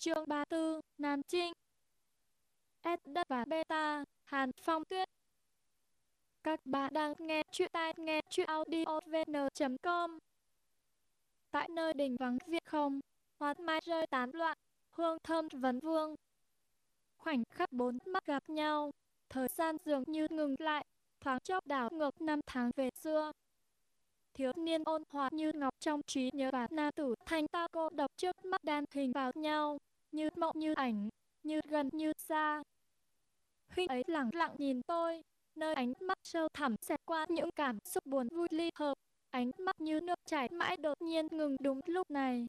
chương 34, Nam Trinh S đất và beta, Hàn Phong Tuyết Các bạn đang nghe chuyện tai nghe chuyện audiovn.com Tại nơi đình vắng viện không, hoa mai rơi tán loạn, hương thơm vấn vương. Khoảnh khắc bốn mắt gặp nhau, thời gian dường như ngừng lại, thoáng chốc đảo ngược năm tháng về xưa. Thiếu niên ôn hòa như ngọc trong trí nhớ và nam tử thanh ta cô độc trước mắt đan hình vào nhau, như mộng như ảnh, như gần như xa. Huynh ấy lặng lặng nhìn tôi, nơi ánh mắt sâu thẳm xẹt qua những cảm xúc buồn vui ly hợp, ánh mắt như nước chảy mãi đột nhiên ngừng đúng lúc này.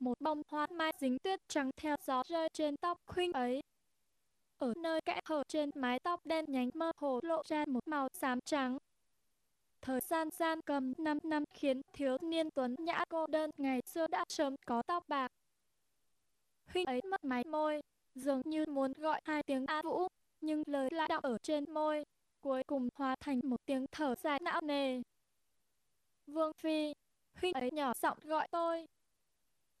Một bông hoa mai dính tuyết trắng theo gió rơi trên tóc huynh ấy. Ở nơi kẽ hở trên mái tóc đen nhánh mơ hồ lộ ra một màu xám trắng. Thời gian gian cầm 5 năm khiến thiếu niên tuấn nhã cô đơn ngày xưa đã sớm có tóc bạc. Huynh ấy mất máy môi, dường như muốn gọi hai tiếng A Vũ, nhưng lời lại đọng ở trên môi, cuối cùng hóa thành một tiếng thở dài não nề. Vương Phi, huynh ấy nhỏ giọng gọi tôi.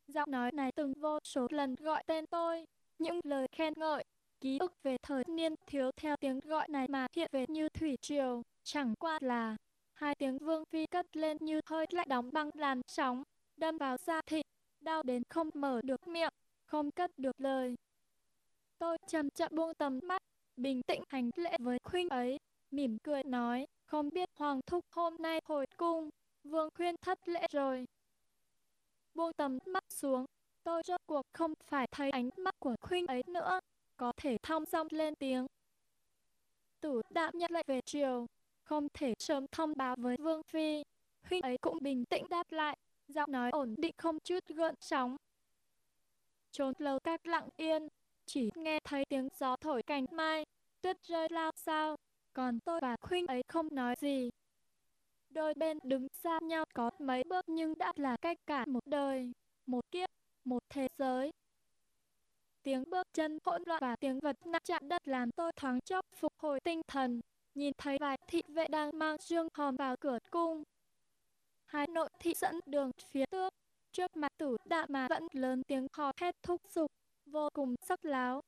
Giọng nói này từng vô số lần gọi tên tôi, những lời khen ngợi, ký ức về thời niên thiếu theo tiếng gọi này mà hiện về như thủy triều, chẳng qua là hai tiếng Vương Phi cất lên như hơi lạnh đóng băng làn sóng, đâm vào da thịt, đau đến không mở được miệng, không cất được lời. Tôi chậm chậm buông tầm mắt, bình tĩnh hành lễ với khuyên ấy, mỉm cười nói, không biết Hoàng Thúc hôm nay hồi cung, Vương khuyên thất lễ rồi. Buông tầm mắt xuống, tôi rốt cuộc không phải thấy ánh mắt của khuyên ấy nữa, có thể thong dong lên tiếng. Tử đạm nhận lại về chiều, không thể sớm thông báo với Vương Phi. Huynh ấy cũng bình tĩnh đáp lại, giọng nói ổn định không chút gợn sóng. Trốn lâu các lặng yên, chỉ nghe thấy tiếng gió thổi cành mai, tuyết rơi lao sao, còn tôi và huynh ấy không nói gì. Đôi bên đứng xa nhau có mấy bước nhưng đã là cách cả một đời, một kiếp, một thế giới. Tiếng bước chân hỗn loạn và tiếng vật nặng chạm đất làm tôi thoáng chốc phục hồi tinh thần, nhìn thấy vài thị vệ đang mang dương hòm vào cửa cung. Hai nội thị dẫn đường phía tước, trước mặt tử đạ mà vẫn lớn tiếng hò hét thúc giục vô cùng sắc láo.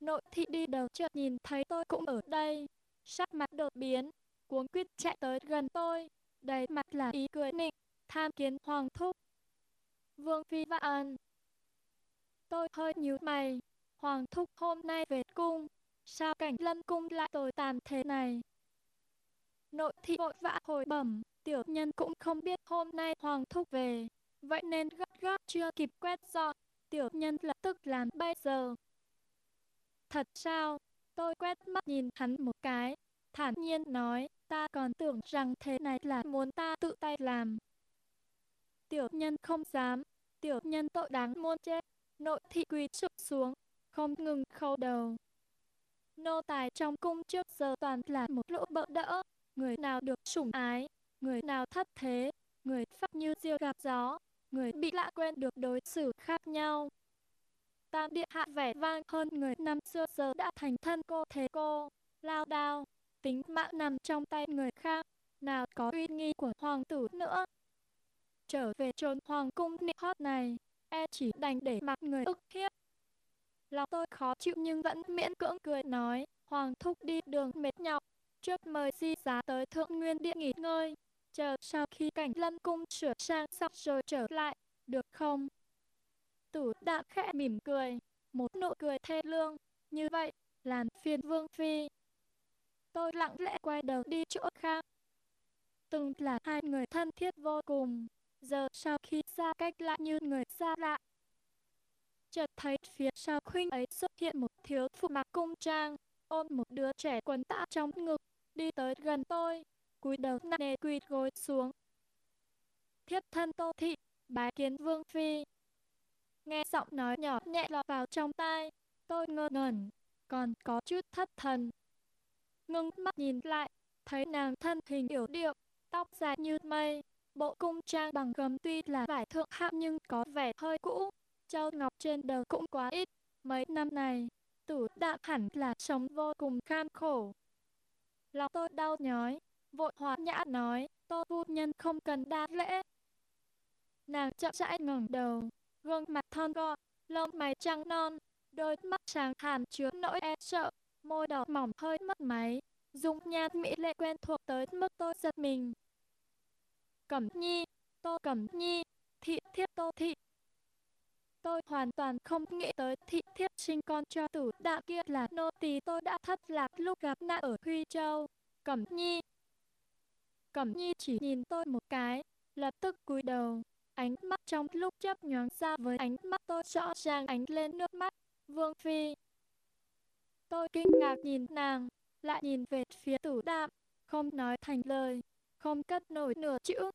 Nội thị đi đầu chợt nhìn thấy tôi cũng ở đây, sắc mặt đột biến, cuống quýt chạy tới gần tôi, đầy mặt là ý cười nịnh, tham kiến hoàng thúc. Vương phi vạn. Tôi hơi nhíu mày, hoàng thúc hôm nay về cung, sao cảnh lâm cung lại tồi tàn thế này? Nội thị vội vã hồi bẩm, tiểu nhân cũng không biết hôm nay hoàng thúc về, vậy nên gấp gáp chưa kịp quét dọn, Tiểu nhân lập tức làm bây giờ. Thật sao? Tôi quét mắt nhìn hắn một cái, thản nhiên nói, ta còn tưởng rằng thế này là muốn ta tự tay làm. Tiểu nhân không dám, tiểu nhân tội đáng muôn chết, nội thị quỳ sụp xuống, không ngừng khâu đầu. Nô tài trong cung trước giờ toàn là một lỗ bợ đỡ, người nào được sủng ái, người nào thất thế, người phát như diều gặp gió, người bị lạ quên được đối xử khác nhau. Tam điện hạ vẻ vang hơn người năm xưa giờ đã thành thân cô thế cô, lao đao, tính mạng nằm trong tay người khác, nào có uy nghi của hoàng tử nữa. Trở về trốn hoàng cung nịnh hót này, e chỉ đành để mặc người ức hiếp. Lòng tôi khó chịu nhưng vẫn miễn cưỡng cười nói, hoàng thúc đi đường mệt nhọc, trước mời di giá tới thượng nguyên điện nghỉ ngơi chờ sau khi cảnh lâm cung sửa sang xong rồi trở lại, được không? Tử đạm khẽ mỉm cười, một nụ cười thê lương, như vậy, làm phiền vương phi. Tôi lặng lẽ quay đầu đi chỗ khác. Từng là hai người thân thiết vô cùng, giờ sau khi xa cách lại như người xa lạ. Chợt thấy phía sau khuynh ấy xuất hiện một thiếu phụ mặc cung trang, ôm một đứa trẻ quấn tã trong ngực, đi tới gần tôi, cúi đầu nặng nề quỳ gối xuống. Thiếp thân Tô Thị, bái kiến Vương Phi. Nghe giọng nói nhỏ nhẹ lọt vào trong tai, tôi ngơ ngẩn, còn có chút thất thần. Ngưng mắt nhìn lại, thấy nàng thân hình yếu điệu, tóc dài như mây, bộ cung trang bằng gấm tuy là vải thượng hạng nhưng có vẻ hơi cũ, châu ngọc trên đời cũng quá ít. Mấy năm này, tử đạm hẳn là sống vô cùng kham khổ. Lòng tôi đau nhói, vội hòa nhã nói, tô phu nhân không cần đa lễ. Nàng chậm rãi ngẩng đầu, gương mặt thon gọn, lông mày trắng non, đôi mắt sáng hàn chứa nỗi e sợ, môi đỏ mỏng hơi mất máy, dung nhan mỹ lệ quen thuộc tới mức tôi giật mình. Cẩm Nhi, Tô Cẩm Nhi, thị thiếp Tô thị. Tôi hoàn toàn không nghĩ tới thị thiếp sinh con cho tử đạm kia là nô tỳ tôi đã thất lạc lúc gặp nạn ở Huy Châu. Cẩm Nhi. Cẩm Nhi chỉ nhìn tôi một cái, lập tức cúi đầu. Ánh mắt trong lúc chấp nhoáng ra với ánh mắt tôi rõ ràng ánh lên nước mắt. Vương Phi. Tôi kinh ngạc nhìn nàng, lại nhìn về phía tử đạm, không nói thành lời, không cất nổi nửa chữ.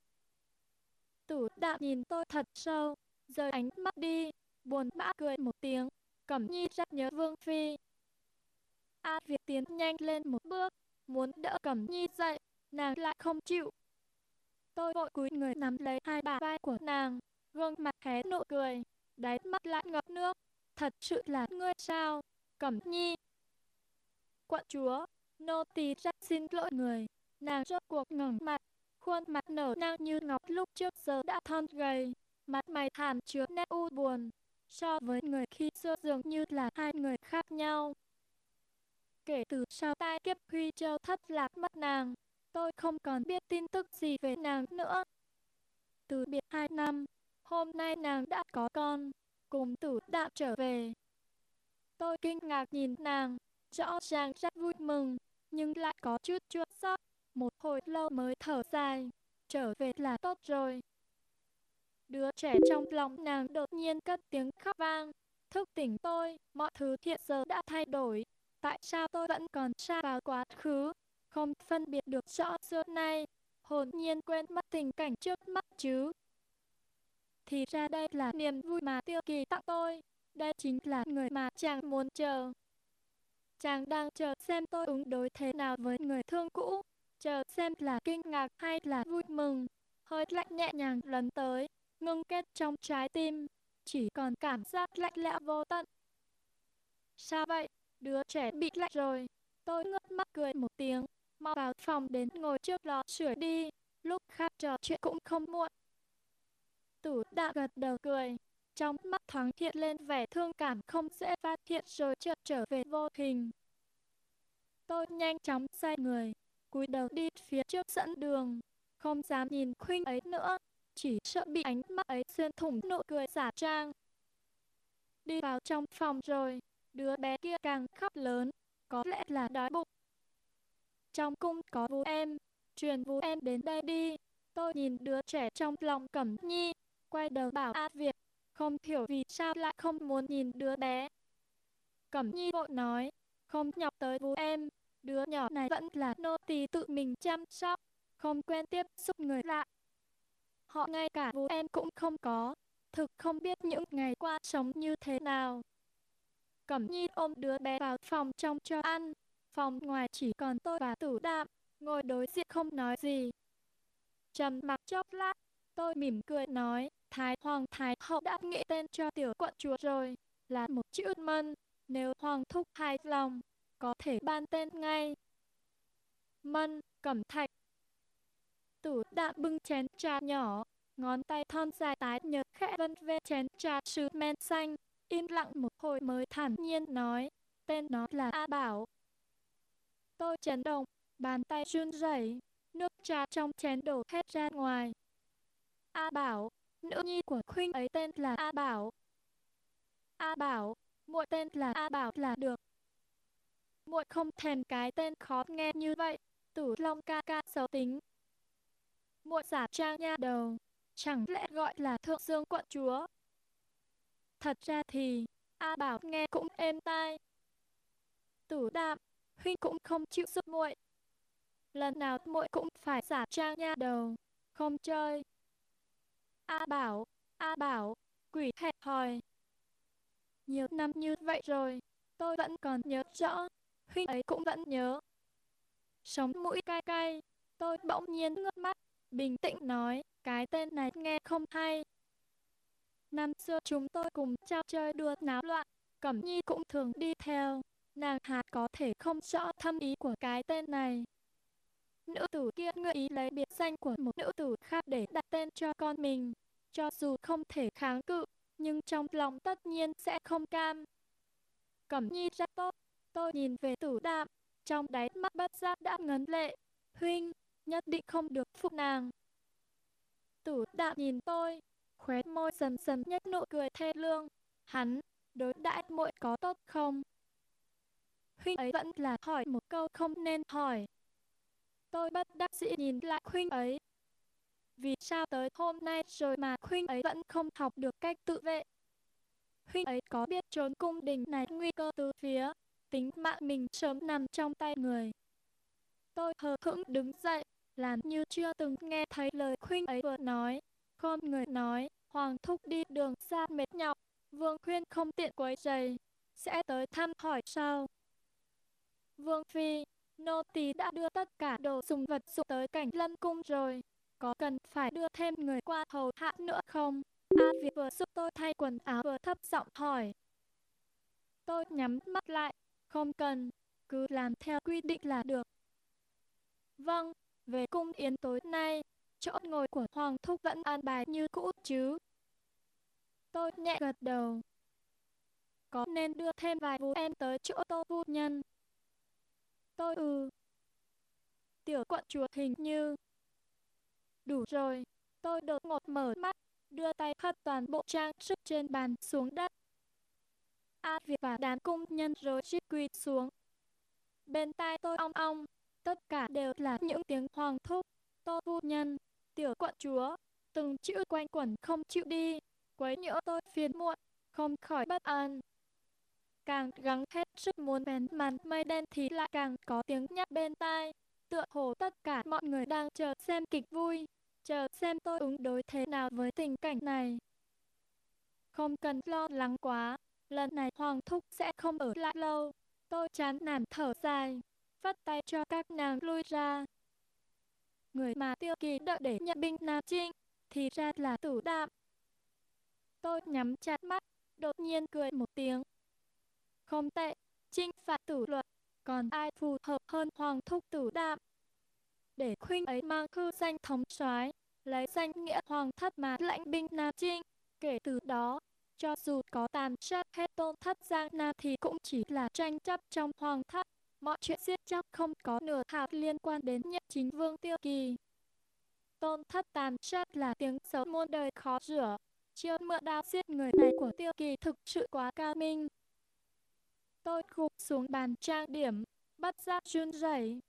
Tử đạm nhìn tôi thật sâu, rời ánh mắt đi, buồn bã cười một tiếng, Cẩm Nhi rất nhớ Vương Phi. A Việt tiến nhanh lên một bước, muốn đỡ Cẩm Nhi dậy, nàng lại không chịu. Tôi vội cúi người nắm lấy hai bà vai của nàng, gương mặt hé nụ cười, đáy mắt lại ngập nước. Thật sự là ngươi sao, Cẩm Nhi. Quận chúa, nô tỳ rất xin lỗi người. Nàng rốt cuộc ngẩng mặt, khuôn mặt nở nang như ngọc lúc trước giờ đã thon gầy, mặt mày hàm chứa nét u buồn, so với người khi xưa dường như là hai người khác nhau. Kể từ sau tai kiếp Huy Châu thất lạc mất nàng, tôi không còn biết tin tức gì về nàng nữa. Từ biệt hai năm, hôm nay nàng đã có con, cùng tử đạm trở về. Tôi kinh ngạc nhìn nàng, rõ ràng rất vui mừng, nhưng lại có chút chua xót. Một hồi lâu mới thở dài, trở về là tốt rồi. Đứa trẻ trong lòng nàng đột nhiên cất tiếng khóc vang, thức tỉnh tôi, mọi thứ hiện giờ đã thay đổi. Tại sao tôi vẫn còn xa vào quá khứ, không phân biệt được rõ xưa nay, hồn nhiên quên mất tình cảnh trước mắt chứ. Thì ra đây là niềm vui mà tiêu kỳ tặng tôi, đây chính là người mà chàng muốn chờ. Chàng đang chờ xem tôi ứng đối thế nào với người thương cũ, chờ xem là kinh ngạc hay là vui mừng. Hơi lạnh nhẹ nhàng lần tới, ngưng kết trong trái tim, chỉ còn cảm giác lạnh lẽo vô tận. Sao vậy? Đứa trẻ bị lạnh rồi. Tôi ngước mắt cười một tiếng, mau vào phòng đến ngồi trước lò sưởi đi, lúc khác trò chuyện cũng không muộn. tủ đã gật đầu cười, trong mắt thoáng hiện lên vẻ thương cảm không dễ phát hiện rồi chợt trở về vô hình. Tôi nhanh chóng xoay người, cúi đầu đi phía trước dẫn đường, không dám nhìn khuynh ấy nữa, chỉ sợ bị ánh mắt ấy xuyên thủng nụ cười giả trang. Đi vào trong phòng rồi, đứa bé kia càng khóc lớn, có lẽ là đói bụng. Trong cung có vú em, truyền vú em đến đây đi. Tôi nhìn đứa trẻ trong lòng Cẩm Nhi, quay đầu bảo A Việt, không hiểu vì sao lại không muốn nhìn đứa bé. Cẩm Nhi vội nói, không nhọc tới vú em, đứa nhỏ này vẫn là nô tỳ tự mình chăm sóc, không quen tiếp xúc người lạ. Họ ngay cả vú em cũng không có, thực không biết những ngày qua sống như thế nào. Cẩm Nhi ôm đứa bé vào phòng trong cho ăn, phòng ngoài chỉ còn tôi và tử đạm, ngồi đối diện không nói gì. Trầm mặc chốc lát, tôi mỉm cười nói, Thái Hoàng Thái Hậu đã nghĩ tên cho tiểu quận chúa rồi, là một chữ mân, nếu Hoàng thúc hài lòng, có thể ban tên ngay. Mân, cẩm thạch. Tử đã bưng chén trà nhỏ, ngón tay thon dài tái nhợt khẽ vân về chén trà sứ men xanh, im lặng một hồi mới thản nhiên nói, tên nó là A Bảo. Tôi chấn động, bàn tay run rẩy, nước trà trong chén đổ hết ra ngoài. A Bảo, nữ nhi của khuynh ấy tên là A Bảo. A Bảo, muội tên là A Bảo là được. Muội không thèm cái tên khó nghe như vậy, Tử Long ca ca xấu tính. Muội giả trang nha đầu, chẳng lẽ gọi là Thượng Dương quận chúa? Thật ra thì, A Bảo nghe cũng êm tai. Tử đạm, huynh cũng không chịu giúp muội. Lần nào muội cũng phải giả trang nha đầu, không chơi. A Bảo, A Bảo, quỷ hẹp hòi. Nhiều năm như vậy rồi, tôi vẫn còn nhớ rõ, huynh ấy cũng vẫn nhớ. Sống mũi cay cay, tôi bỗng nhiên ngước mắt, bình tĩnh nói, cái tên này nghe không hay. Năm xưa chúng tôi cùng trao chơi đùa náo loạn, Cẩm Nhi cũng thường đi theo. Nàng hạt có thể không rõ thâm ý của cái tên này. Nữ tử kia ngợi ý lấy biệt danh của một nữ tử khác để đặt tên cho con mình. Cho dù không thể kháng cự, nhưng trong lòng tất nhiên sẽ không cam. Cẩm nhi rất tốt, tôi nhìn về tử đạm, trong đáy mắt bất giác đã ngấn lệ. Huynh, nhất định không được phụ nàng. Tử đạm nhìn tôi, khóe môi dần dần nhếch nụ cười thê lương. Hắn, đối đãi muội có tốt không? Huynh ấy vẫn là hỏi một câu không nên hỏi. Tôi bất đắc dĩ nhìn lại huynh ấy. Vì sao tới hôm nay rồi mà huynh ấy vẫn không học được cách tự vệ? Huynh ấy có biết trốn cung đình này nguy cơ từ phía, tính mạng mình sớm nằm trong tay người. Tôi hờ hững đứng dậy, làm như chưa từng nghe thấy lời khuyên ấy vừa nói. Không người nói, Hoàng thúc đi đường xa mệt nhọc, Vương khuyên không tiện quấy rầy, sẽ tới thăm hỏi sau. Vương Phi, nô tỳ đã đưa tất cả đồ dùng vật dụng tới cảnh lâm cung rồi, có cần phải đưa thêm người qua hầu hạ nữa không? A Việt vừa giúp tôi thay quần áo vừa thấp giọng hỏi. Tôi nhắm mắt lại, không cần, cứ làm theo quy định là được. Vâng, về cung yến tối nay, chỗ ngồi của Hoàng Thúc vẫn an bài như cũ chứ. Tôi nhẹ gật đầu. Có nên đưa thêm vài vũ em tới chỗ tô phu nhân? Tôi ừ. Tiểu quận chúa hình như. Đủ rồi, tôi đột ngột mở mắt, đưa tay hất toàn bộ trang sức trên bàn xuống đất. A Việt và đám cung nhân rồi chiếc quỳ xuống. Bên tai tôi ong ong, tất cả đều là những tiếng hoàng thúc, tô phu nhân, tiểu quận chúa, từng chữ quanh quẩn không chịu đi, quấy nhiễu tôi phiền muộn, không khỏi bất an. Càng gắng hết sức muốn bén màn mây đen thì lại càng có tiếng nhắc bên tai, tựa hồ tất cả mọi người đang chờ xem kịch vui, chờ xem tôi ứng đối thế nào với tình cảnh này. Không cần lo lắng quá, lần này Hoàng Thúc sẽ không ở lại lâu. Tôi chán nản thở dài, phát tay cho các nàng lui ra. Người mà tiêu kỳ đợi để nhận binh Nam Trinh, thì ra là tủ đạm. Tôi nhắm chặt mắt, đột nhiên cười một tiếng. Không tệ, trinh phạt tử luật, còn ai phù hợp hơn Hoàng Thúc tử đạm. Để khuynh ấy mang hư danh thống soái lấy danh nghĩa Hoàng thất mà lãnh binh Nam Trinh. Kể từ đó, cho dù có tàn sát hết tôn thất Giang Nam thì cũng chỉ là tranh chấp trong hoàng thất. Mọi chuyện giết chóc không có nửa hạt liên quan đến nhất chính vương tiêu kỳ. Tôn thất tàn sát là tiếng xấu muôn đời khó rửa. Chiêu mượn đao giết người này của tiêu kỳ thực sự quá cao minh. Tôi gục xuống bàn trang điểm, bắt giác run rẩy.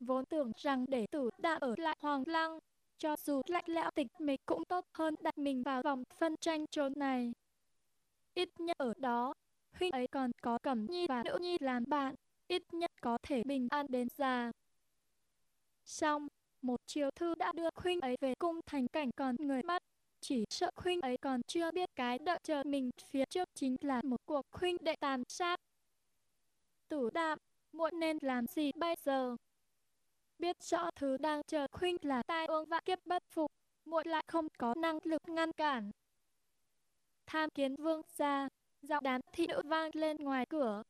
Vốn tưởng rằng để tử đã ở lại hoàng lăng, cho dù lạnh lẽo tịch mịch cũng tốt hơn đặt mình vào vòng phân tranh trốn này. Ít nhất ở đó, huynh ấy còn có cẩm nhi và nữ nhi làm bạn, ít nhất có thể bình an đến già. Xong, một chiều thư đã đưa khuynh ấy về cung thành cảnh còn người mắt. Chỉ sợ khuynh ấy còn chưa biết cái đợi chờ mình phía trước chính là một cuộc khuynh đệ tàn sát. Tử đạm, muộn nên làm gì bây giờ? biết rõ thứ đang chờ khuynh là tai ương vạn kiếp bất phục, muội lại không có năng lực ngăn cản. Tham kiến vương gia giọng đám thị nữ vang lên ngoài cửa.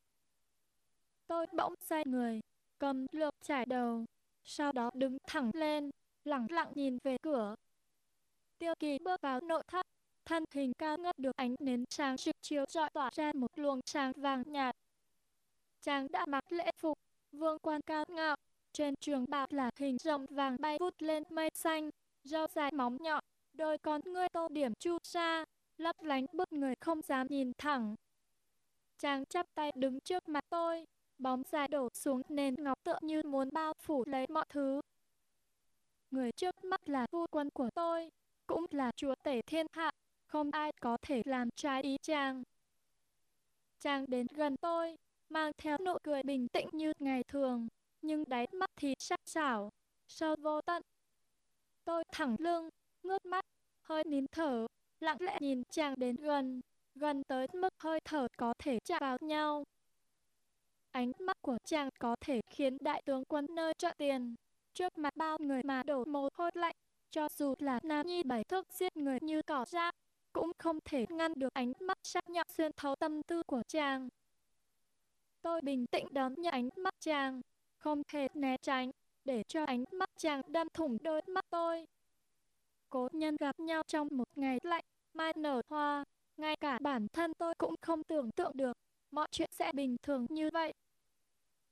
Tôi bỗng xoay người, cầm lược trải đầu, sau đó đứng thẳng lên, lặng lặng nhìn về cửa. Tiêu kỳ bước vào nội thất, thân hình cao ngất được ánh nến sáng trực chiếu rọi tỏa ra một luồng sáng vàng nhạt. Chàng đã mặc lễ phục, vương quan cao ngạo, trên trường bào là hình rồng vàng bay vút lên mây xanh, râu dài móng nhọn, đôi con ngươi tô điểm chu sa, lấp lánh bức người không dám nhìn thẳng. Chàng chắp tay đứng trước mặt tôi, bóng dài đổ xuống nền ngọc tựa như muốn bao phủ lấy mọi thứ. Người trước mắt là vua quân của tôi, cũng là chúa tể thiên hạ, không ai có thể làm trái ý chàng. Chàng đến gần tôi, mang theo nụ cười bình tĩnh như ngày thường, nhưng đáy mắt thì sắc sảo, sâu vô tận. Tôi thẳng lưng, ngước mắt, hơi nín thở, lặng lẽ nhìn chàng đến gần, gần tới mức hơi thở có thể chạm vào nhau. Ánh mắt của chàng có thể khiến đại tướng quân nơi trợ tiền, trước mặt bao người mà đổ mồ hôi lạnh, cho dù là nam nhi bảy thước giết người như cỏ rác, cũng không thể ngăn được ánh mắt sắc nhọn xuyên thấu tâm tư của chàng. Tôi bình tĩnh đón nhận ánh mắt chàng, không thể né tránh, để cho ánh mắt chàng đâm thủng đôi mắt tôi. Cố nhân gặp nhau trong một ngày lạnh, mai nở hoa. Ngay cả bản thân tôi cũng không tưởng tượng được, mọi chuyện sẽ bình thường như vậy.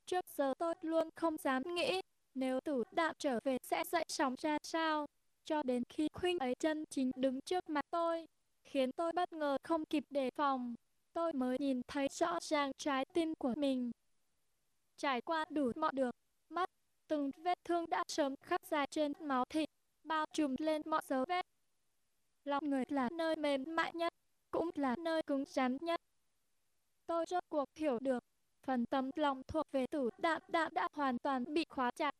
Trước giờ tôi luôn không dám nghĩ, nếu tử đạm trở về sẽ dậy sóng ra sao, cho đến khi khuynh ấy chân chính đứng trước mặt tôi, khiến tôi bất ngờ không kịp đề phòng. Tôi mới nhìn thấy rõ ràng trái tim của mình. Trải qua đủ mọi được, mắt, từng vết thương đã sớm khắc dài trên máu thịt, bao trùm lên mọi dấu vết. Lòng người là nơi mềm mại nhất, cũng là nơi cứng rắn nhất. Tôi rốt cuộc hiểu được, phần tấm lòng thuộc về tử đạm đạm đã hoàn toàn bị khóa chặt.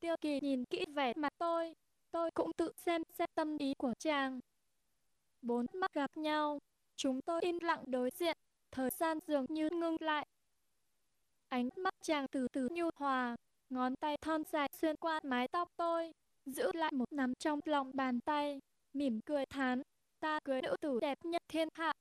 Tiêu kỳ nhìn kỹ vẻ mặt tôi, tôi cũng tự xem xét tâm ý của chàng. Bốn mắt gặp nhau, chúng tôi im lặng đối diện, thời gian dường như ngưng lại. Ánh mắt chàng từ từ nhu hòa, ngón tay thon dài xuyên qua mái tóc tôi, giữ lại một nắm trong lòng bàn tay, mỉm cười thán, ta cưới nữ tử đẹp nhất thiên hạ.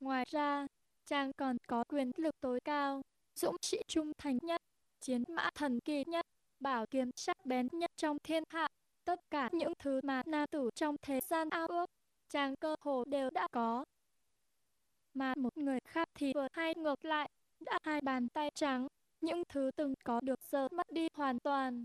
Ngoài ra, chàng còn có quyền lực tối cao, dũng sĩ trung thành nhất, chiến mã thần kỳ nhất, bảo kiếm sắc bén nhất trong thiên hạ. Tất cả những thứ mà nam tử trong thế gian ao ước, chàng cơ hồ đều đã có. Mà một người khác thì vừa hay ngược lại, đã hai bàn tay trắng, những thứ từng có được giờ mất đi hoàn toàn.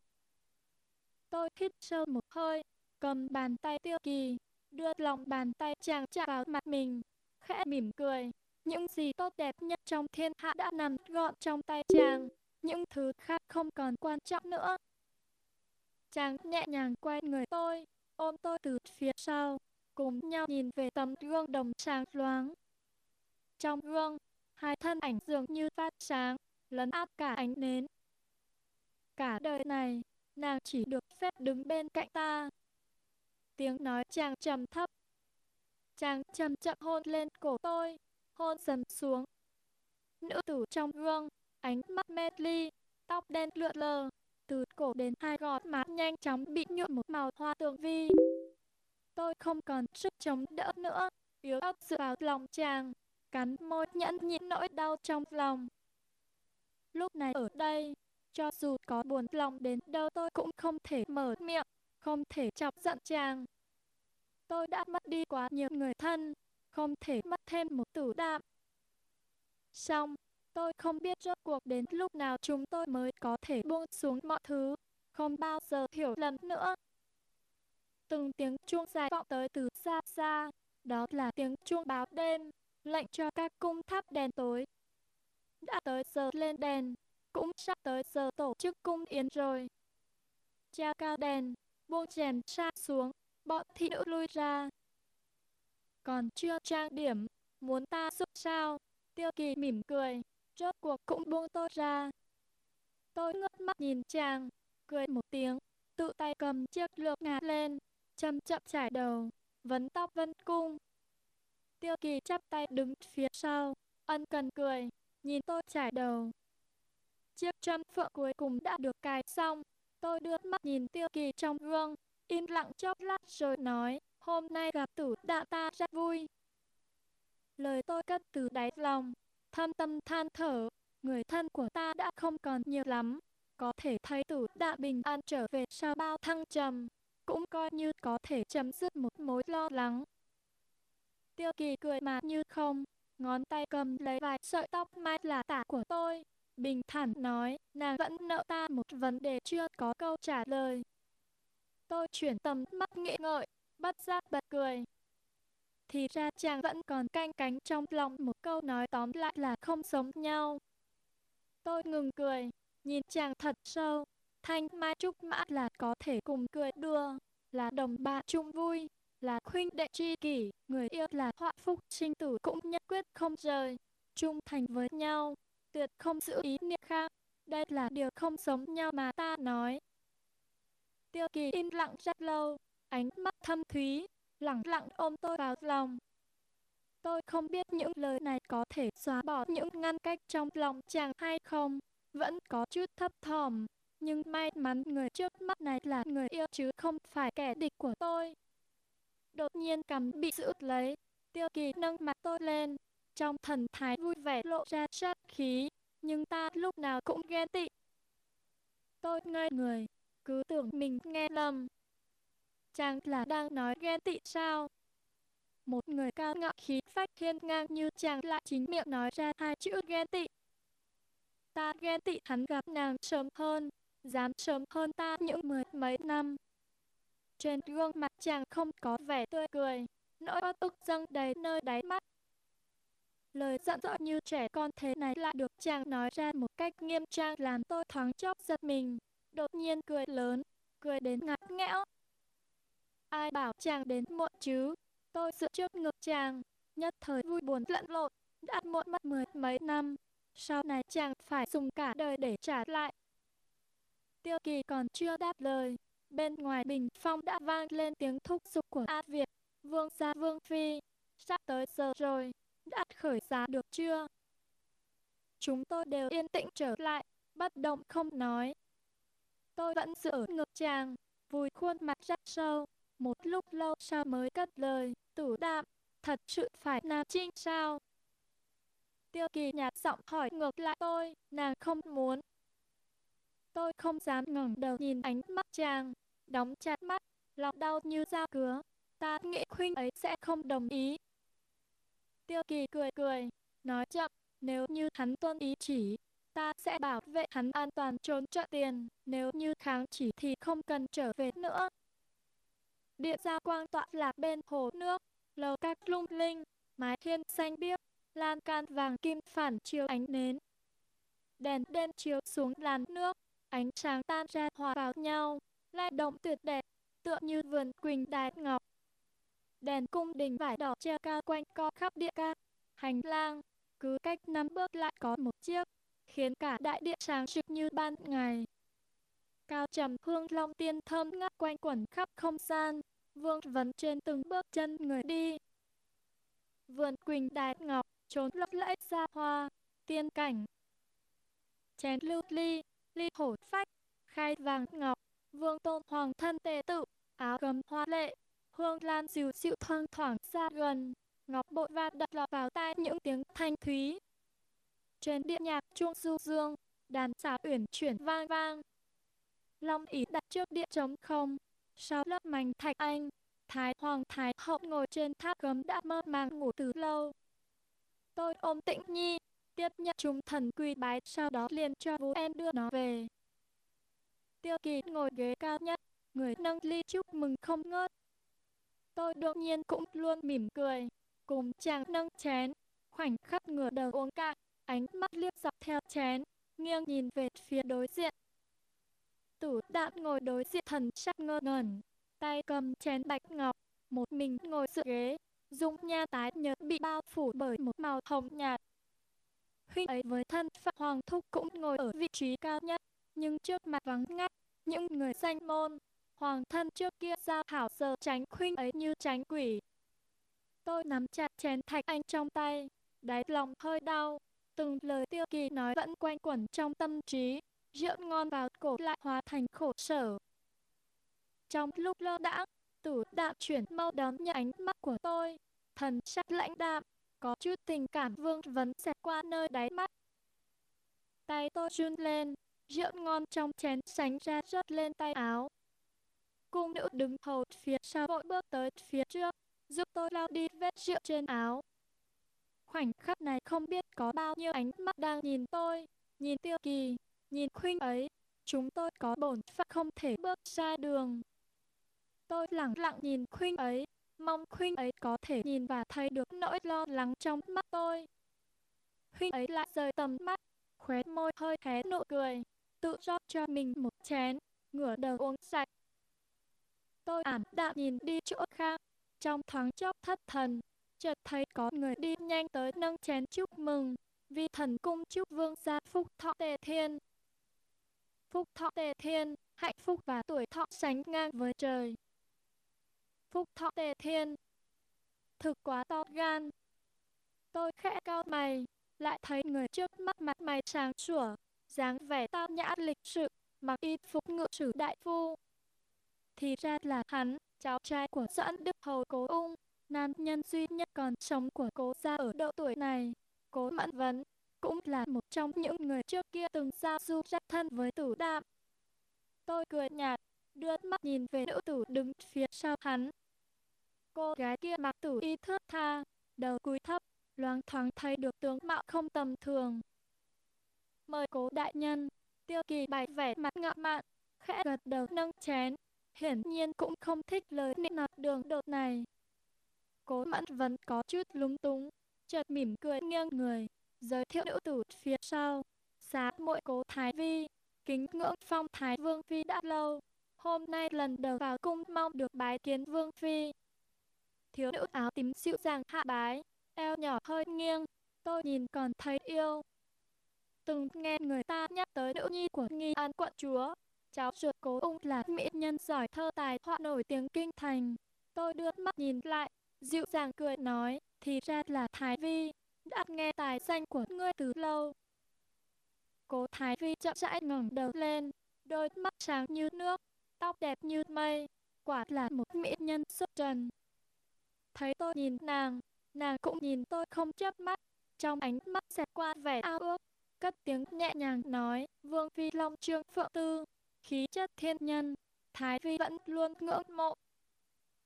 Tôi hít sâu một hơi, cầm bàn tay tiêu kỳ, đưa lòng bàn tay chàng chạm vào mặt mình, khẽ mỉm cười. Những gì tốt đẹp nhất trong thiên hạ đã nằm gọn trong tay chàng, những thứ khác không còn quan trọng nữa. Chàng nhẹ nhàng quay người tôi, ôm tôi từ phía sau, cùng nhau nhìn về tấm gương đồng sáng loáng. Trong gương, hai thân ảnh dường như phát sáng, lấn áp cả ánh nến. Cả đời này, nàng chỉ được phép đứng bên cạnh ta. Tiếng nói chàng trầm thấp. Chàng chậm chậm hôn lên cổ tôi, hôn dần xuống. Nữ tử trong gương, ánh mắt mê ly, tóc đen lượn lờ, từ cổ đến hai gò má nhanh chóng bị nhuộm một màu hoa tường vi. Tôi không còn sức chống đỡ nữa, yếu ớt dựa vào lòng chàng, cắn môi nhẫn nhịn nỗi đau trong lòng. Lúc này ở đây, cho dù có buồn lòng đến đâu tôi cũng không thể mở miệng, không thể chọc giận chàng. Tôi đã mất đi quá nhiều người thân, không thể mất thêm một tử đạm. Xong, tôi không biết rốt cuộc đến lúc nào chúng tôi mới có thể buông xuống mọi thứ, không bao giờ hiểu lầm nữa. Từng tiếng chuông dài vọng tới từ xa xa, đó là tiếng chuông báo đêm, lệnh cho các cung tháp đèn tối. Đã tới giờ lên đèn, cũng sắp tới giờ tổ chức cung yến rồi. Treo cao đèn, buông chèn xa xuống, bọn thị nữ lui ra. Còn chưa trang điểm, muốn ta giúp sao? Tiêu kỳ mỉm cười, rốt cuộc cũng buông tôi ra. Tôi ngước mắt nhìn chàng, cười một tiếng, tự tay cầm chiếc lược ngạt lên, chậm chậm trải đầu, vấn tóc vân cung. Tiêu kỳ chắp tay đứng phía sau, ân cần cười, nhìn tôi trải đầu. Chiếc châm phượng cuối cùng đã được cài xong, tôi đưa mắt nhìn tiêu kỳ trong gương, im lặng chốc lát rồi nói, hôm nay gặp tử đạ ta rất vui. Lời tôi cất từ đáy lòng, thâm tâm than thở, người thân của ta đã không còn nhiều lắm, có thể thấy tử đạ bình an trở về sau bao thăng trầm, cũng coi như có thể chấm dứt một mối lo lắng. Tiêu kỳ cười mà như không, ngón tay cầm lấy vài sợi tóc mai là tả của tôi, bình thản nói, nàng vẫn nợ ta một vấn đề chưa có câu trả lời. Tôi chuyển tầm mắt nghĩ ngợi, bất giác bật cười. Thì ra chàng vẫn còn canh cánh trong lòng một câu nói tóm lại là không giống nhau. Tôi ngừng cười, nhìn chàng thật sâu, thanh mai trúc mã là có thể cùng cười đùa, là đồng bạn chung vui, là khuynh đệ tri kỷ, người yêu là họa phúc sinh tử cũng nhất quyết không rời, trung thành với nhau, tuyệt không giữ ý niệm khác. Đây là điều không giống nhau mà ta nói. Tiêu kỳ im lặng rất lâu, ánh mắt thâm thúy, lặng lặng ôm tôi vào lòng. Tôi không biết những lời này có thể xóa bỏ những ngăn cách trong lòng chàng hay không, vẫn có chút thấp thỏm, nhưng may mắn người trước mắt này là người yêu chứ không phải kẻ địch của tôi. Đột nhiên cầm bị giữ lấy, tiêu kỳ nâng mặt tôi lên, trong thần thái vui vẻ lộ ra sát khí, nhưng ta lúc nào cũng ghen tị. Tôi ngây người, cứ tưởng mình nghe lầm. Chàng là đang nói ghen tị sao? một người cao ngạo khí phách thiên ngang như chàng lại chính miệng nói ra hai chữ ghen tị. Ta ghen tị hắn gặp nàng sớm hơn, dám sớm hơn ta những mười mấy năm. Trên gương mặt chàng không có vẻ tươi cười, nỗi bất ức dâng đầy nơi đáy mắt. Lời giận dỗi như trẻ con thế này lại được chàng nói ra một cách nghiêm trang làm tôi thoáng chốc giật mình, đột nhiên cười lớn, cười đến ngặt nghẽo. Ai bảo chàng đến muộn chứ, tôi dựa trước ngực chàng, nhất thời vui buồn lẫn lộn, đã muộn mất mười mấy năm, sau này chàng phải dùng cả đời để trả lại. Tiêu kỳ còn chưa đáp lời, bên ngoài bình phong đã vang lên tiếng thúc giục của A Việt, vương gia vương phi, sắp tới giờ rồi, đã khởi giá được chưa? Chúng tôi đều yên tĩnh trở lại, bất động không nói. Tôi vẫn giữ ngực chàng, vùi khuôn mặt rất sâu, một lúc lâu sau mới cất lời, tủ đạm, thật sự phải Nam Trinh sao? Tiêu kỳ nhạt giọng hỏi ngược lại tôi, nàng không muốn. Tôi không dám ngẩng đầu nhìn ánh mắt chàng, đóng chặt mắt, lòng đau như dao cứa. Ta nghĩ khuynh ấy sẽ không đồng ý. Tiêu kỳ cười cười, nói chậm, nếu như hắn tuân ý chỉ, ta sẽ bảo vệ hắn an toàn trốn trợ tiền, nếu như kháng chỉ thì không cần trở về nữa. Điện giao quang tọa lạc bên hồ nước, lầu các lung linh, mái hiên xanh biếc, lan can vàng kim phản chiếu ánh nến. Đèn đêm chiếu xuống làn nước, ánh sáng tan ra hòa vào nhau, lai động tuyệt đẹp, tựa như vườn quỳnh đài ngọc. Đèn cung đình vải đỏ treo cao quanh co khắp địa ca, hành lang, cứ cách năm bước lại có một chiếc, khiến cả đại điện sáng rực như ban ngày. Cao trầm hương long tiên thơm ngát quanh quẩn khắp không gian, vương vấn trên từng bước chân người đi. Vườn quỳnh đài ngọc, trốn lấp lẫy xa hoa, tiên cảnh. Chén lưu ly, ly hổ phách, khai vàng ngọc, vương tôn hoàng thân tề tự, áo gấm hoa lệ, hương lan dịu dịu thoang thoảng xa gần, ngọc bội va đập lọt vào tai những tiếng thanh thúy. Trên điện nhạc chuông du dương, đàn xà uyển chuyển vang vang. Long ý đặt trước điện trống không, sau lớp mảnh thạch anh, Thái Hoàng Thái Hậu ngồi trên tháp gấm đã mơ màng ngủ từ lâu. Tôi ôm tĩnh nhi, tiếp nhận chúng thần quỳ bái sau đó liền cho vũ em đưa nó về. Tiêu kỳ ngồi ghế cao nhất, người nâng ly chúc mừng không ngớt. Tôi đột nhiên cũng luôn mỉm cười, cùng chàng nâng chén, khoảnh khắc ngửa đầu uống cạn, ánh mắt liếc dọc theo chén, nghiêng nhìn về phía đối diện. Tử đạm ngồi đối diện thần sắc ngơ ngẩn, tay cầm chén bạch ngọc, một mình ngồi dựa ghế, dung nha tái nhợt bị bao phủ bởi một màu hồng nhạt. Huynh ấy với thân phận hoàng thúc cũng ngồi ở vị trí cao nhất, nhưng trước mặt vắng ngắt, những người danh môn, hoàng thân trước kia giao hảo giờ tránh khuynh ấy như tránh quỷ. Tôi nắm chặt chén thạch anh trong tay, đáy lòng hơi đau, từng lời tiêu kỳ nói vẫn quanh quẩn trong tâm trí, rượu ngon vào cổ lại hóa thành khổ sở. Trong lúc lơ đãng, tử đạm chuyển mau đón nhận ánh mắt của tôi, thần sắc lãnh đạm, có chút tình cảm vương vấn xẹt qua nơi đáy mắt. Tay tôi run lên, rượu ngon trong chén sánh ra rớt lên tay áo. Cung nữ đứng hầu phía sau vội bước tới phía trước, giúp tôi lau đi vết rượu trên áo. Khoảnh khắc này không biết có bao nhiêu ánh mắt đang nhìn tôi, nhìn tiêu kỳ, nhìn khuynh ấy. Chúng tôi có bổn phận không thể bước ra đường. Tôi lặng lặng nhìn khuynh ấy, mong khuynh ấy có thể nhìn và thấy được nỗi lo lắng trong mắt tôi. Khuynh ấy lại rời tầm mắt, khóe môi hơi hé nụ cười, tự rót cho mình một chén, ngửa đầu uống sạch. Tôi ảm đạm nhìn đi chỗ khác, trong thoáng chốc thất thần, chợt thấy có người đi nhanh tới nâng chén chúc mừng, vì thần cung chúc vương gia phúc thọ tề thiên. Phúc thọ tề thiên, hạnh phúc và tuổi thọ sánh ngang với trời. Phúc thọ tề thiên. Thực quá to gan. Tôi khẽ cao mày, lại thấy người trước mắt mặt mày sáng sủa, dáng vẻ tao nhã lịch sự, mặc y phục ngự sử đại phu. Thì ra là hắn, cháu trai của doãn đức hầu cố ung, nam nhân duy nhất còn sống của cố gia ở độ tuổi này. Cố mẫn vấn, cũng là một trong những người trước kia từng giao du rất thân với tử đạm. Tôi cười nhạt, đưa mắt nhìn về nữ tử đứng phía sau hắn, Cô gái kia mặc tử y thước tha, đầu cúi thấp, loáng thoáng thấy được tướng mạo không tầm thường. Mời cố đại nhân, tiêu kỳ bày vẻ mặt ngạo mạn, khẽ gật đầu nâng chén, hiển nhiên cũng không thích lời nịnh nọt đường đột này. Cố mẫn vẫn có chút lúng túng, chợt mỉm cười nghiêng người, giới thiệu nữ tử phía sau, xá muội cố thái vi, kính ngưỡng phong thái vương phi đã lâu, hôm nay lần đầu vào cung mong được bái kiến vương phi. Thiếu nữ áo tím dịu dàng hạ bái, eo nhỏ hơi nghiêng, tôi nhìn còn thấy yêu. Từng nghe người ta nhắc tới nữ nhi của nghi an quận chúa, cháu ruột cố ung là mỹ nhân giỏi thơ tài họa nổi tiếng kinh thành. Tôi đưa mắt nhìn lại, dịu dàng cười nói, thì ra là Thái Vi, đã nghe tài danh của ngươi từ lâu. Cố Thái Vi chậm rãi ngẩng đầu lên, đôi mắt sáng như nước, tóc đẹp như mây, quả là một mỹ nhân xuất trần. Thấy tôi nhìn nàng, nàng cũng nhìn tôi không chớp mắt, trong ánh mắt xẹt qua vẻ ao ước, cất tiếng nhẹ nhàng nói, Vương Phi Long Trương Phượng Tư, khí chất thiên nhân, Thái Vi vẫn luôn ngưỡng mộ.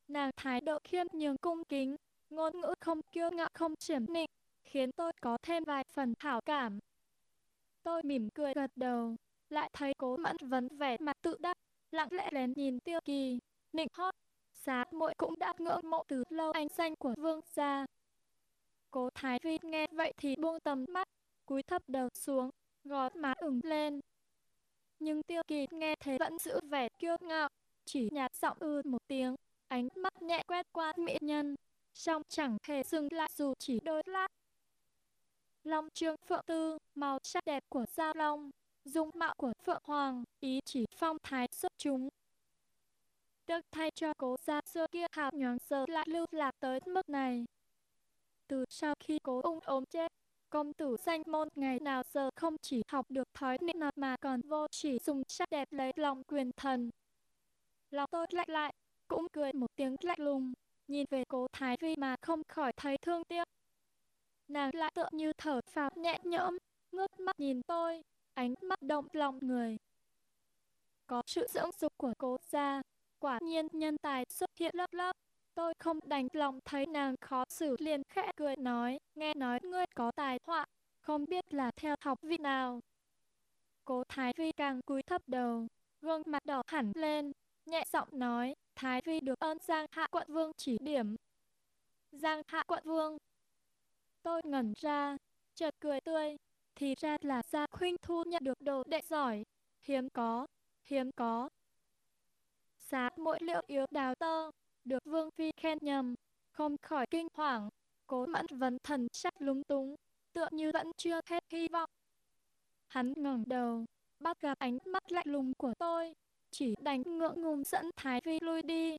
Nàng thái độ khiêm nhường cung kính, ngôn ngữ không kiêu ngạo không chiếm nịnh, khiến tôi có thêm vài phần hảo cảm. Tôi mỉm cười gật đầu, lại thấy cố mẫn vấn vẻ mặt tự đắc, lặng lẽ lén nhìn tiêu kỳ, nịnh hót. Xá muội cũng đã ngưỡng mộ từ lâu anh danh của vương gia. Cố Thái Vi nghe vậy thì buông tầm mắt, cúi thấp đầu xuống, gò má ửng lên. Nhưng tiêu kỳ nghe thế vẫn giữ vẻ kiêu ngạo, chỉ nhạt giọng ư một tiếng, ánh mắt nhẹ quét qua mỹ nhân, song chẳng hề dừng lại dù chỉ đôi lát. Long trương phượng tư, màu sắc đẹp của giao long, dung mạo của phượng hoàng, ý chỉ phong thái xuất chúng. Được thay cho cố gia xưa kia hào nhoáng giờ lại lưu lạc tới mức này. Từ sau khi cố ung ốm chết, công tử danh môn ngày nào giờ không chỉ học được thói nịnh nọt mà còn vô chỉ dùng sắc đẹp lấy lòng quyền thần. Lòng tôi lạnh lại, cũng cười một tiếng lạnh lùng, nhìn về cố Thái Vi mà không khỏi thấy thương tiếc. Nàng lại tựa như thở phào nhẹ nhõm, ngước mắt nhìn tôi, ánh mắt động lòng người. Có sự dưỡng dục của cố gia, quả nhiên nhân tài xuất hiện lớp lớp. Tôi không đành lòng thấy nàng khó xử liền khẽ cười nói, nghe nói ngươi có tài họa, không biết là theo học vị nào. Cố Thái Vi càng cúi thấp đầu, gương mặt đỏ hẳn lên, nhẹ giọng nói, Thái Vi được ơn Giang Hạ Quận Vương chỉ điểm. Giang Hạ Quận Vương. Tôi ngẩn ra, chợt cười tươi, thì ra là Gia Khuynh Thu nhận được đồ đệ giỏi, hiếm có, hiếm có. Xá mỗi liệu yếu đào tơ, được Vương Phi khen nhầm, không khỏi kinh hoàng, cố mẫn vấn thần sắc lúng túng, tựa như vẫn chưa hết hy vọng. Hắn ngẩng đầu, bắt gặp ánh mắt lạnh lùng của tôi, chỉ đánh ngượng ngùng dẫn Thái Vi lui đi.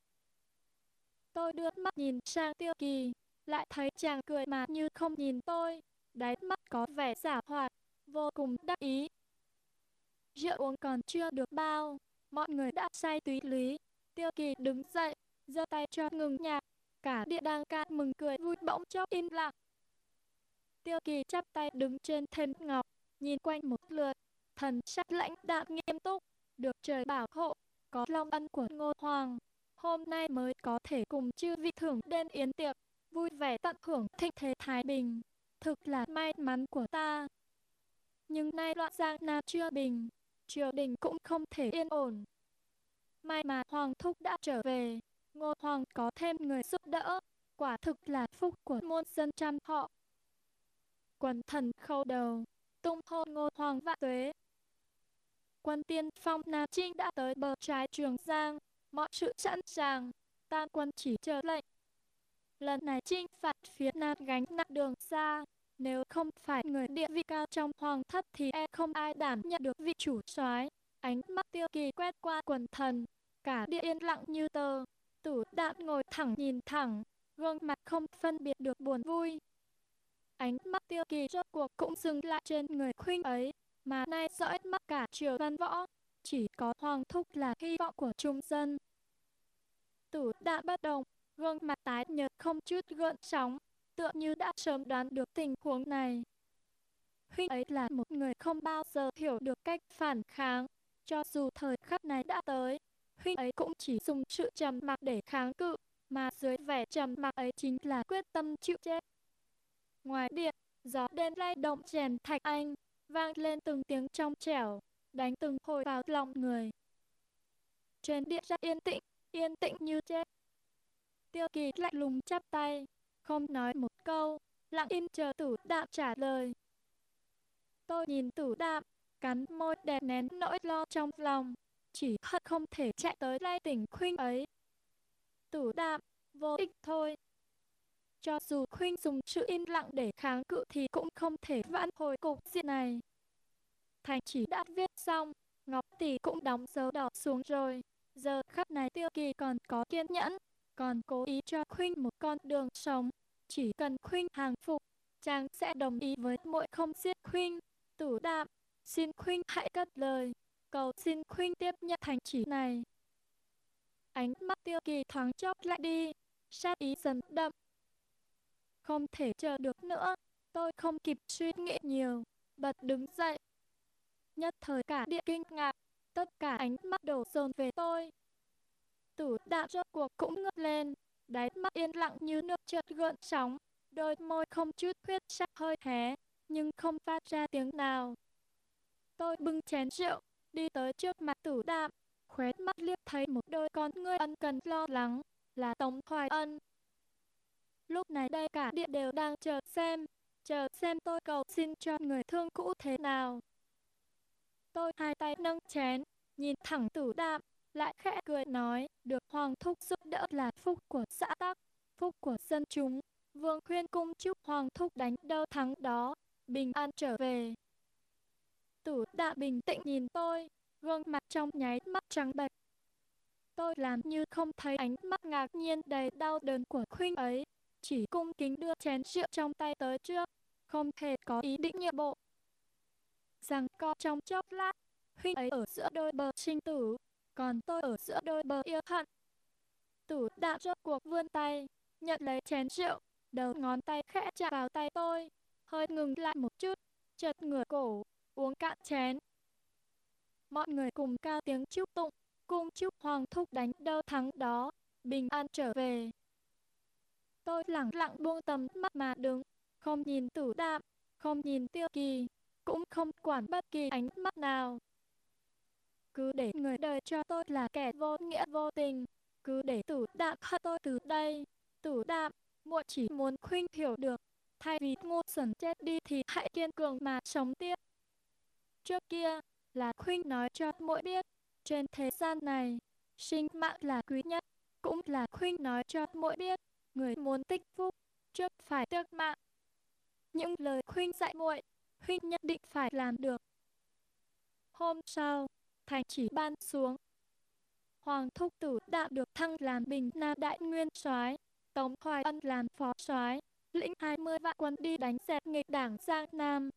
Tôi đưa mắt nhìn sang tiêu kỳ, lại thấy chàng cười mà như không nhìn tôi, đáy mắt có vẻ giả hoạt, vô cùng đắc ý. Rượu uống còn chưa được bao, mọi người đã say túy lý. Tiêu kỳ đứng dậy, giơ tay cho ngừng nhạc, cả địa đang ca mừng cười vui bỗng chốc im lặng. Tiêu kỳ chắp tay đứng trên thềm ngọc, nhìn quanh một lượt, thần sắc lãnh đạm nghiêm túc, được trời bảo hộ, có long ân của Ngô Hoàng. Hôm nay mới có thể cùng chư vị thưởng đêm yến tiệc, vui vẻ tận hưởng thịnh thế Thái Bình. Thực là may mắn của ta. Nhưng nay loạn giang nam chưa bình, triều đình cũng không thể yên ổn. May mà Hoàng Thúc đã trở về, Ngô Hoàng có thêm người giúp đỡ, quả thực là phúc của muôn dân trăm họ. Quần thần khâu đầu, tung hô Ngô Hoàng vạn tuế, quân tiên phong Nam Trinh đã tới bờ trái Trường Giang, mọi sự sẵn sàng, tam quân chỉ chờ lệnh. Lần này chinh phạt phía Nam gánh nặng đường xa, nếu không phải người địa vị cao trong hoàng thất thì e không ai đảm nhận được vị chủ soái. Ánh mắt tiêu kỳ quét qua quần thần, cả địa yên lặng như tờ. tủ đạn ngồi thẳng nhìn thẳng, gương mặt không phân biệt được buồn vui. Ánh mắt tiêu kỳ rốt cuộc cũng dừng lại trên người khuynh ấy, mà nay dõi mắt cả triều văn võ, chỉ có hoàng thúc là hy vọng của trung dân. tủ đã bất động, gương mặt tái nhợt không chút gợn sóng, tựa như đã sớm đoán được tình huống này. Huynh ấy là một người không bao giờ hiểu được cách phản kháng, cho dù thời khắc này đã tới, huynh ấy cũng chỉ dùng sự trầm mặc để kháng cự, mà dưới vẻ trầm mặc ấy chính là quyết tâm chịu chết. Ngoài điện, gió đêm lay động chèn thạch anh, vang lên từng tiếng trong trẻo, đánh từng hồi vào lòng người. Trên điện rất yên tĩnh, yên tĩnh như chết. Tiêu kỳ lạnh lùng chắp tay, không nói một câu, lặng im chờ tử đạm trả lời. Tôi nhìn tử đạm, cắn môi đè nén nỗi lo trong lòng, chỉ hận không thể chạy tới lay tỉnh khuynh ấy. Tử đạm, vô ích thôi. Cho dù khuynh dùng sự im lặng để kháng cự thì cũng không thể vãn hồi cục diện này. Thành chỉ đã viết xong, Ngọc Tỷ cũng đóng dấu đỏ xuống rồi. Giờ khắc này tiêu kỳ còn có kiên nhẫn, còn cố ý cho Khuynh một con đường sống. Chỉ cần Khuynh hàng phục, chàng sẽ đồng ý với muội không giết Khuynh. Tử đạm, xin Khuynh hãy cất lời, cầu xin Khuynh tiếp nhận thành chỉ này. Ánh mắt tiêu kỳ thoáng chốc lại đi, sát ý dần đậm. Không thể chờ được nữa, tôi không kịp suy nghĩ nhiều, bật đứng dậy. Nhất thời cả địa kinh ngạc, tất cả ánh mắt đổ dồn về tôi. Tử đạm rốt cuộc cũng ngước lên, đáy mắt yên lặng như nước chợt gợn sóng, đôi môi không chút huyết sắc hơi hé, nhưng không phát ra tiếng nào. Tôi bưng chén rượu, đi tới trước mặt tử đạm, khóe mắt liếc thấy một đôi con ngươi ân cần lo lắng, là Tống Hoài Ân. Lúc này đây cả điện đều đang chờ xem, chờ xem tôi cầu xin cho người thương cũ thế nào. Tôi hai tay nâng chén, nhìn thẳng tử đạm, lại khẽ cười nói, được Hoàng Thúc giúp đỡ là phúc của xã tắc, phúc của dân chúng. Vương khuyên cung chúc Hoàng Thúc đánh đâu thắng đó, bình an trở về. Tử đã bình tĩnh nhìn tôi, gương mặt trong nháy mắt trắng bệch. Tôi làm như không thấy ánh mắt ngạc nhiên đầy đau đớn của khuynh ấy, chỉ cung kính đưa chén rượu trong tay tới trước, không hề có ý định nhượng bộ. Rằng co trong chốc lát, huynh ấy ở giữa đôi bờ sinh tử, còn tôi ở giữa đôi bờ yêu hận. tủ đạm rốt cuộc vươn tay, nhận lấy chén rượu, đầu ngón tay khẽ chạm vào tay tôi, hơi ngừng lại một chút, chợt ngửa cổ, uống cạn chén. Mọi người cùng cao tiếng chúc tụng, cung chúc Hoàng Thúc đánh đâu thắng đó, bình an trở về. Tôi lặng lặng buông tầm mắt mà đứng, không nhìn tử đạm, không nhìn tiêu kỳ, cũng không quản bất kỳ ánh mắt nào. Cứ để người đời cho tôi là kẻ vô nghĩa vô tình, cứ để tử đạm hận tôi từ đây. Tử đạm, muội chỉ muốn khuynh hiểu được, thay vì ngu xuẩn chết đi thì hãy kiên cường mà sống tiếp. Trước kia, là khuynh nói cho muội biết, trên thế gian này, sinh mạng là quý nhất, cũng là khuynh nói cho muội biết, người muốn tích phúc, trước phải tước mạng. Những lời khuynh dạy muội, huynh nhất định phải làm được. Hôm sau, thành chỉ ban xuống. Hoàng thúc tử đã được thăng làm bình nam đại nguyên soái, Tống Hoài Ân làm phó soái, lĩnh 20 vạn quân đi đánh dẹp nghịch đảng Giang Nam.